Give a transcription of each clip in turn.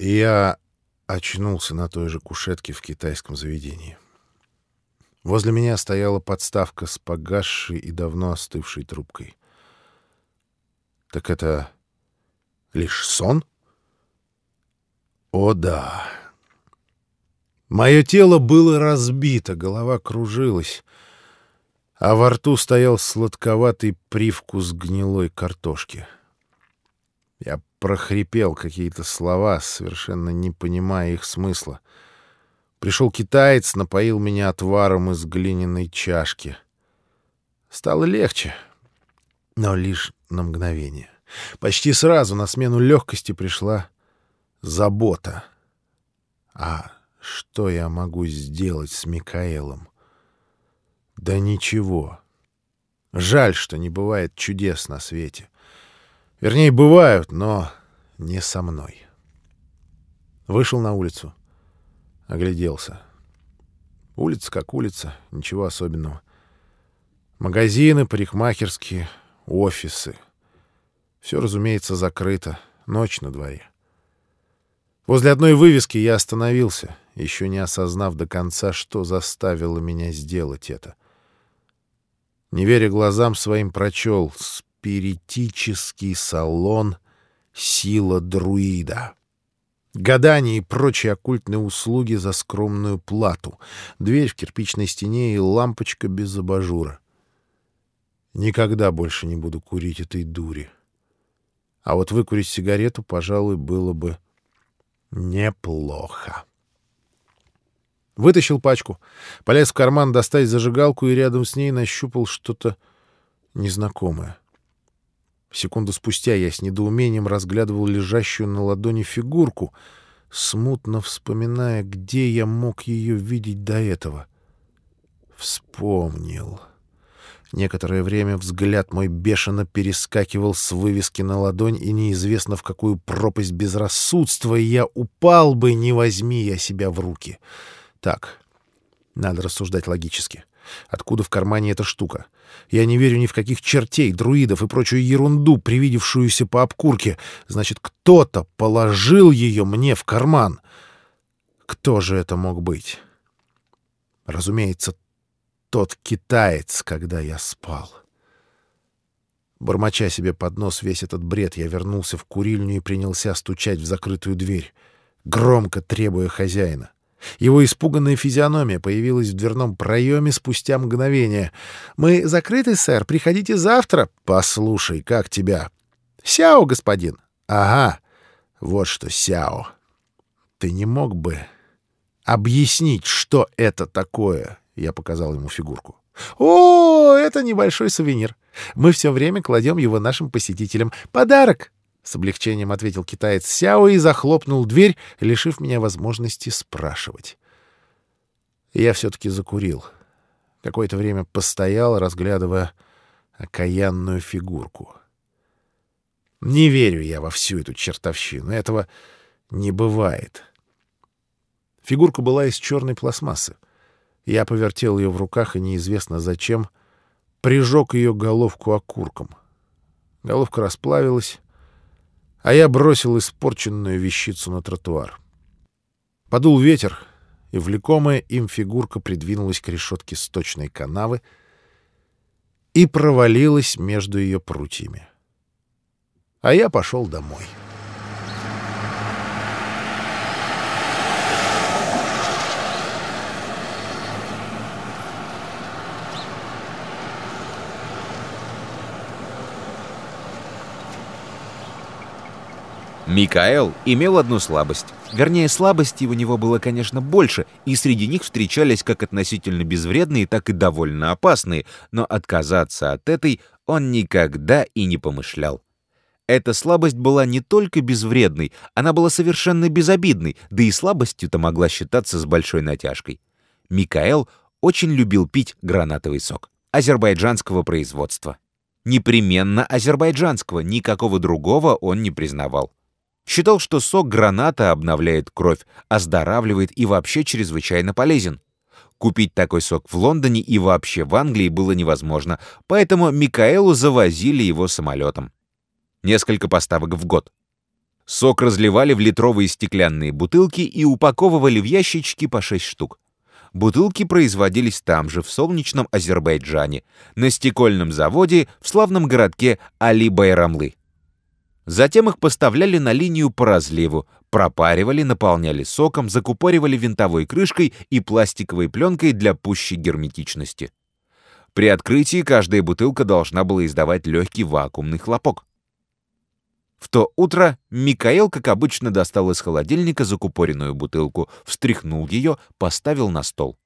Я очнулся на той же кушетке в китайском заведении. Возле меня стояла подставка с погасшей и давно остывшей трубкой. Так это лишь сон? О да! Мое тело было разбито, голова кружилась, а во рту стоял сладковатый привкус гнилой картошки. Я прохрипел какие-то слова, совершенно не понимая их смысла. Пришел китаец, напоил меня отваром из глиняной чашки. Стало легче, но лишь на мгновение. Почти сразу на смену легкости пришла забота. А что я могу сделать с Микаэлом? Да ничего. Жаль, что не бывает чудес на свете. Вернее, бывают, но не со мной. Вышел на улицу. Огляделся. Улица как улица, ничего особенного. Магазины, парикмахерские, офисы. Все, разумеется, закрыто. Ночь на дворе. Возле одной вывески я остановился, еще не осознав до конца, что заставило меня сделать это. Не веря глазам своим, прочел «Спиритический салон «Сила друида». Гадания и прочие оккультные услуги за скромную плату. Дверь в кирпичной стене и лампочка без абажура. Никогда больше не буду курить этой дури. А вот выкурить сигарету, пожалуй, было бы Неплохо. Вытащил пачку, полез в карман достать зажигалку и рядом с ней нащупал что-то незнакомое. Секунду спустя я с недоумением разглядывал лежащую на ладони фигурку, смутно вспоминая, где я мог ее видеть до этого. Вспомнил. Некоторое время взгляд мой бешено перескакивал с вывески на ладонь, и неизвестно в какую пропасть безрассудства я упал бы, не возьми я себя в руки. Так, надо рассуждать логически. Откуда в кармане эта штука? Я не верю ни в каких чертей, друидов и прочую ерунду, привидевшуюся по обкурке. Значит, кто-то положил ее мне в карман. Кто же это мог быть? Разумеется, тот китаец, когда я спал. Бормоча себе под нос весь этот бред, я вернулся в курильню и принялся стучать в закрытую дверь, громко требуя хозяина. Его испуганная физиономия появилась в дверном проеме спустя мгновение. «Мы закрыты, сэр. Приходите завтра». «Послушай, как тебя?» «Сяо, господин». «Ага, вот что Сяо. Ты не мог бы объяснить, что это такое?» Я показал ему фигурку. «О, это небольшой сувенир. Мы все время кладем его нашим посетителям. Подарок!» С облегчением ответил китаец Сяо и захлопнул дверь, лишив меня возможности спрашивать. Я все-таки закурил. Какое-то время постоял, разглядывая окаянную фигурку. Не верю я во всю эту чертовщину. Этого не бывает. Фигурка была из черной пластмассы. Я повертел ее в руках и неизвестно зачем прижег ее головку окурком. Головка расплавилась, а я бросил испорченную вещицу на тротуар. Подул ветер, и влекомая им фигурка придвинулась к решетке сточной канавы и провалилась между ее прутьями. А я пошел домой. Микаэл имел одну слабость. Вернее, слабостей у него было, конечно, больше, и среди них встречались как относительно безвредные, так и довольно опасные, но отказаться от этой он никогда и не помышлял. Эта слабость была не только безвредной, она была совершенно безобидной, да и слабостью-то могла считаться с большой натяжкой. Микаэл очень любил пить гранатовый сок азербайджанского производства. Непременно азербайджанского, никакого другого он не признавал. Считал, что сок граната обновляет кровь, оздоравливает и вообще чрезвычайно полезен. Купить такой сок в Лондоне и вообще в Англии было невозможно, поэтому Микаэлу завозили его самолетом. Несколько поставок в год. Сок разливали в литровые стеклянные бутылки и упаковывали в ящички по 6 штук. Бутылки производились там же, в солнечном Азербайджане, на стекольном заводе в славном городке Али-Байрамлы. Затем их поставляли на линию по разливу, пропаривали, наполняли соком, закупоривали винтовой крышкой и пластиковой пленкой для пущей герметичности. При открытии каждая бутылка должна была издавать легкий вакуумный хлопок. В то утро Микаэл, как обычно, достал из холодильника закупоренную бутылку, встряхнул ее, поставил на стол.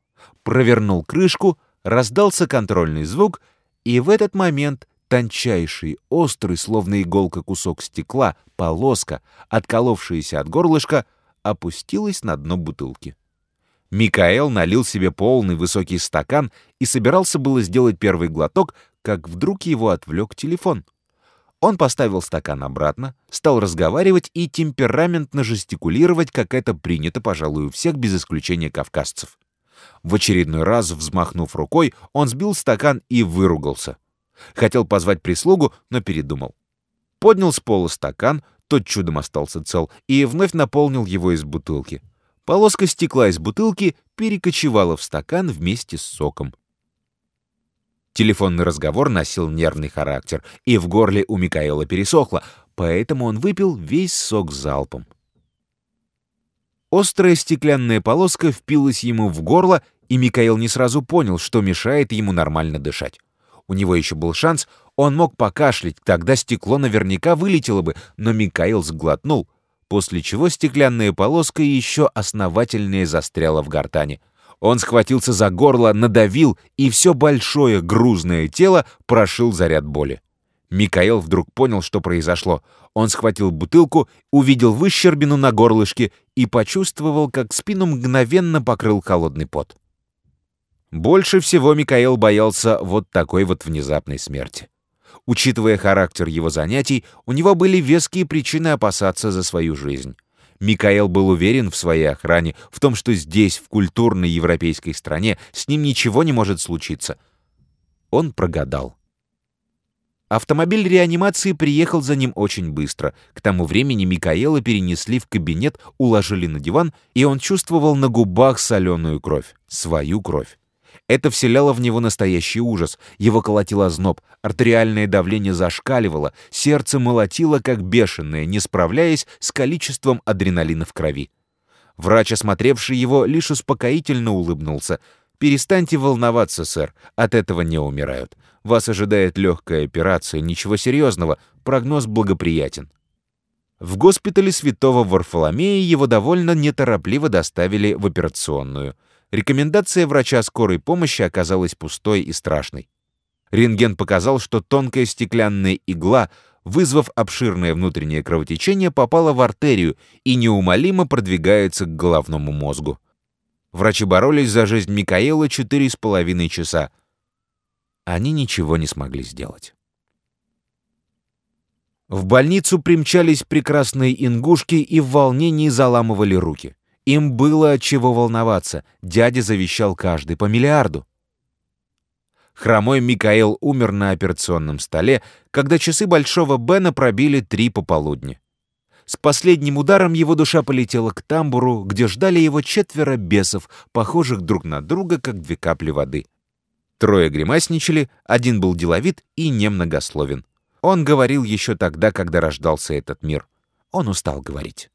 Провернул крышку, раздался контрольный звук, и в этот момент тончайший, острый, словно иголка кусок стекла, полоска, отколовшаяся от горлышка, опустилась на дно бутылки. Микаэл налил себе полный высокий стакан и собирался было сделать первый глоток, как вдруг его отвлек телефон — он поставил стакан обратно, стал разговаривать и темпераментно жестикулировать, как это принято, пожалуй, у всех без исключения кавказцев. В очередной раз, взмахнув рукой, он сбил стакан и выругался. Хотел позвать прислугу, но передумал. Поднял с пола стакан, тот чудом остался цел, и вновь наполнил его из бутылки. Полоска стекла из бутылки перекочевала в стакан вместе с соком. Телефонный разговор носил нервный характер, и в горле у Микаэла пересохло, поэтому он выпил весь сок залпом. Острая стеклянная полоска впилась ему в горло, и Микаэл не сразу понял, что мешает ему нормально дышать. У него еще был шанс, он мог покашлять, тогда стекло наверняка вылетело бы, но Микаэл сглотнул, после чего стеклянная полоска еще основательнее застряла в гортани — он схватился за горло, надавил, и все большое грузное тело прошил заряд боли. Микаэл вдруг понял, что произошло. Он схватил бутылку, увидел выщербину на горлышке и почувствовал, как спину мгновенно покрыл холодный пот. Больше всего Микаэл боялся вот такой вот внезапной смерти. Учитывая характер его занятий, у него были веские причины опасаться за свою жизнь. Микаэл был уверен в своей охране, в том, что здесь, в культурной европейской стране, с ним ничего не может случиться. Он прогадал. Автомобиль реанимации приехал за ним очень быстро. К тому времени Микаэла перенесли в кабинет, уложили на диван, и он чувствовал на губах соленую кровь, свою кровь. Это вселяло в него настоящий ужас. Его колотило зноб, артериальное давление зашкаливало, сердце молотило как бешеное, не справляясь с количеством адреналина в крови. Врач, осмотревший его, лишь успокоительно улыбнулся. «Перестаньте волноваться, сэр, от этого не умирают. Вас ожидает легкая операция, ничего серьезного, прогноз благоприятен». В госпитале святого Варфоломея его довольно неторопливо доставили в операционную — Рекомендация врача скорой помощи оказалась пустой и страшной. Рентген показал, что тонкая стеклянная игла, вызвав обширное внутреннее кровотечение, попала в артерию и неумолимо продвигается к головному мозгу. Врачи боролись за жизнь Микаэла четыре с половиной часа. Они ничего не смогли сделать. В больницу примчались прекрасные ингушки и в волнении заламывали руки. Им было от чего волноваться. Дядя завещал каждый по миллиарду. Хромой Микаэл умер на операционном столе, когда часы Большого Бена пробили три пополудни. С последним ударом его душа полетела к тамбуру, где ждали его четверо бесов, похожих друг на друга, как две капли воды. Трое гримасничали, один был деловит и немногословен. Он говорил еще тогда, когда рождался этот мир. Он устал говорить.